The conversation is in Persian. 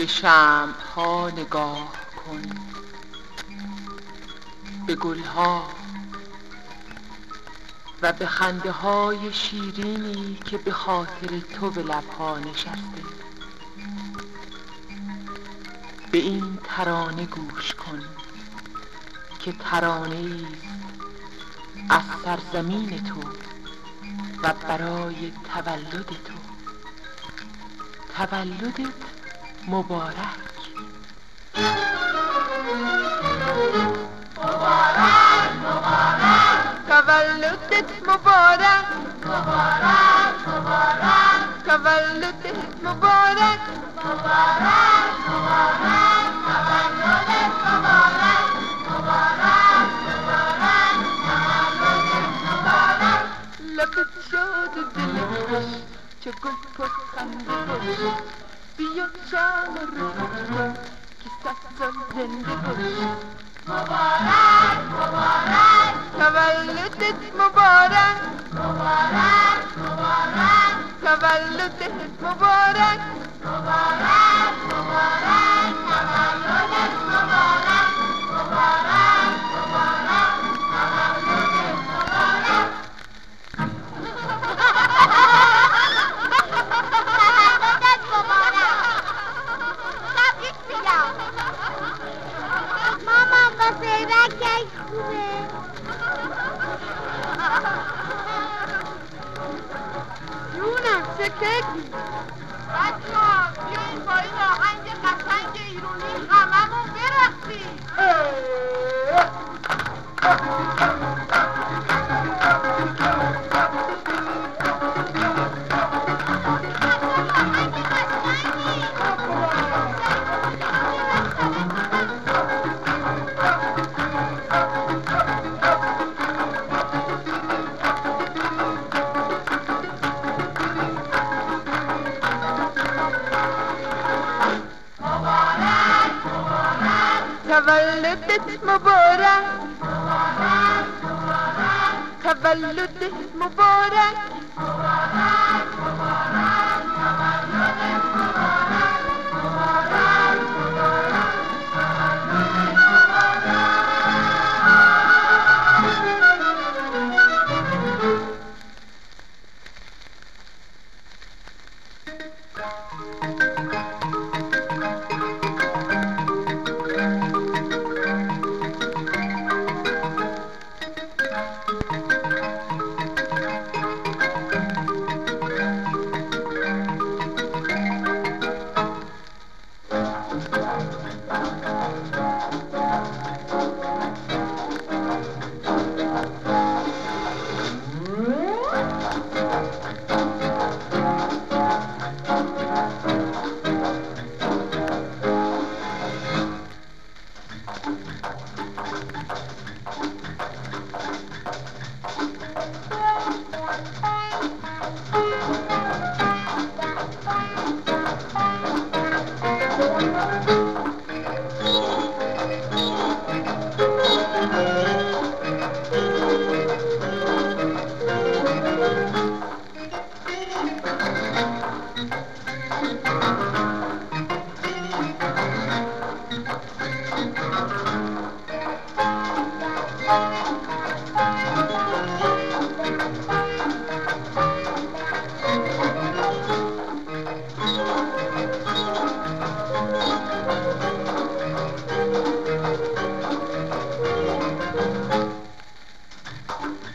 به شمع ها نگاه کن. به گلها و به خنده های شیرینی که به خاطر تو به لبها نشسته. به این ترانه گوش کن. که ترانه از سرزمین تو و برای تولد تو. تولدت مبارک. مبارک مبارک تولدت مبارک. مبارک مبارک تولدت مبارک مبارک. yakışıyordu dilimiz Çakıl kokan کیکی بچه ها بیاین با این آهنگ قشنگ ایرونی هممون برقصیم تولد اسمه بورا تولد اسمه بورا